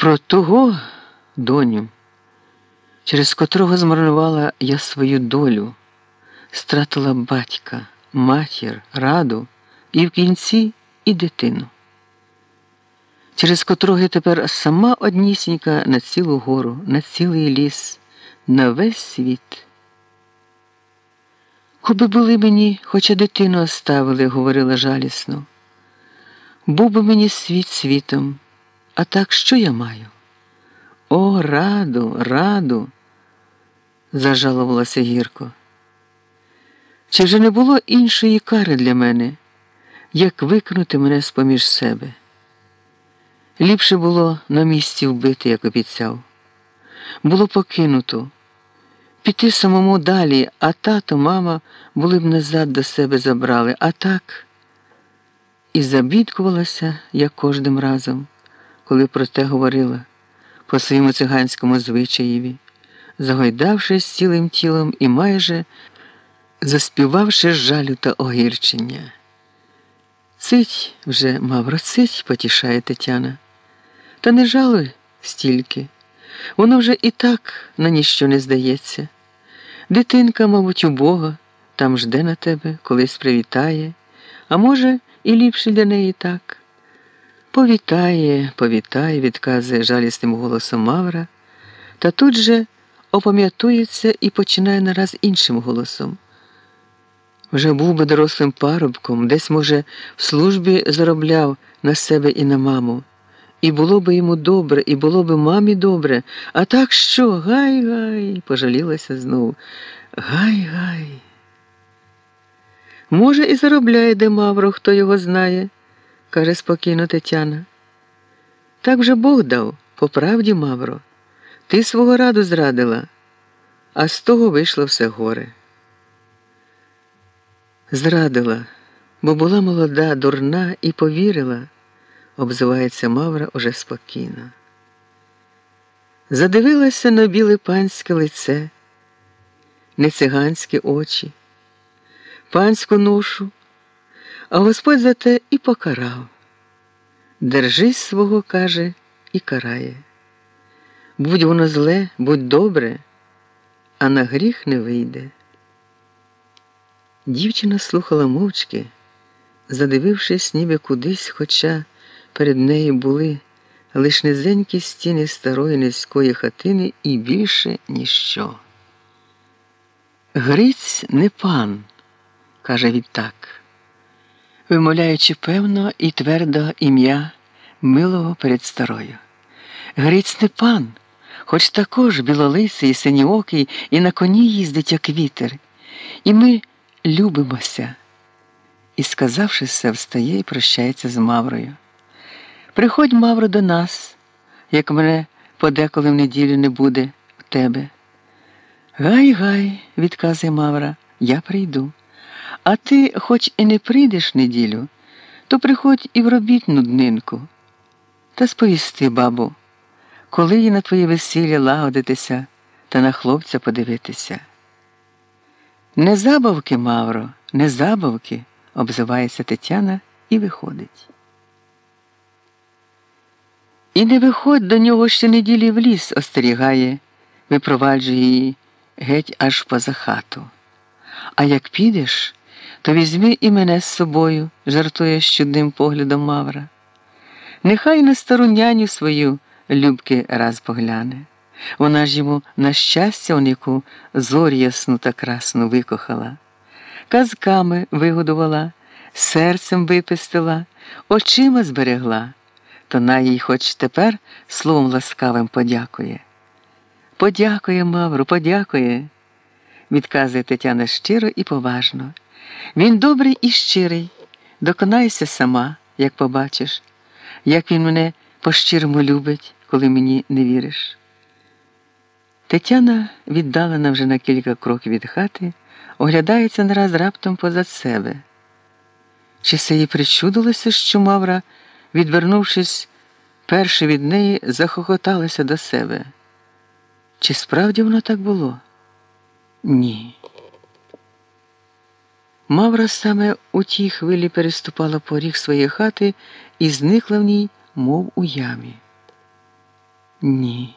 Про того, доню, через котрого змарнувала я свою долю, стратила батька, матір, раду і в кінці і дитину, через котрого тепер сама однісінька на цілу гору, на цілий ліс, на весь світ. Коби були мені, хоча дитину оставили, говорила жалісно. Був би мені світ світом, а так що я маю? О, раду, раду, зажалувалася гірко. Чи вже не було іншої кари для мене, як викинути мене з поміж себе? Ліпше було на місці вбити, як обіцяв. Було покинуто, піти самому далі, а тато, мама були б назад до себе забрали, а так і забідкувалася, як кожним разом, коли про те говорила по своєму циганському звичаєві, загойдавшись цілим тілом і майже заспівавши жалю та огірчення. Цить вже, Мавро, цить, потішає Тетяна. Та не жалуй стільки. Воно вже і так на ніщо не здається. Дитинка, мабуть, убога, там жде на тебе, колись привітає, а може, і ліпше для неї так. Повітає, повітає, відказує жалісним голосом Мавра, та тут же опам'ятується і починає нараз іншим голосом. Вже був би дорослим парубком, десь, може, в службі заробляв на себе і на маму. І було би йому добре, і було би мамі добре, а так що? Гай гай, пожалілася знову. Гай гай. Може, і заробляє де Мавро, хто його знає, каже спокійно Тетяна. Так вже Бог дав, по правді, Мавро. Ти свого раду зрадила, а з того вийшло все горе. Зрадила, бо була молода, дурна і повірила, обзивається Мавра уже спокійно. Задивилася на біле панське лице, не циганські очі, панську ношу, а Господь за те і покарав. Держись свого, каже, і карає. Будь воно зле, будь добре, а на гріх не вийде. Дівчина слухала мовчки, задивившись, ніби кудись, хоча перед нею були лиш низенькі стіни старої низької хатини і більше ніщо. Гриць не пан, каже відтак, вимовляючи певно і твердо ім'я милого перед старою. Гриць пан, хоч також білолисий, синіокий, і на коні їздить, як вітер. І ми любимося. І, сказавши все, встає і прощається з Маврою. Приходь, Мавро, до нас, як мене подеколи в неділю не буде в тебе. Гай, гай, відказує Мавра, я прийду. А ти, хоч і не прийдеш неділю, то приходь і в робітну днинку. Та сповісти, бабу, коли їй на твоє весілля лагодитися та на хлопця подивитися. Не забавки, Мавро, не забавки, обзивається Тетяна і виходить. І не виходь до нього ще неділі в ліс, остерігає, випроваджує її геть аж поза хату. А як підеш, то візьми і мене з собою, жартує щодним поглядом Мавра. Нехай на стару няню свою любки раз погляне. Вона ж йому на щастя унику зорь ясну та красну викохала, казками вигодувала, серцем випистила, очима зберегла, то на їй хоч тепер словом ласкавим подякує. Подякує, Мавру, подякує, відказує Тетяна щиро і поважно. Він добрий і щирий, доконайся сама, як побачиш, як він мене по щирому любить, коли мені не віриш. Тетяна, віддалена вже на кілька кроків від хати, оглядається нараз раптом позад себе. Чи це їй причудилося, що Мавра, відвернувшись перше від неї, захохоталася до себе? Чи справді воно так було? Ні. Мавра саме у тій хвилі переступала поріг своєї хати і зникла в ній, мов у ямі. Ні.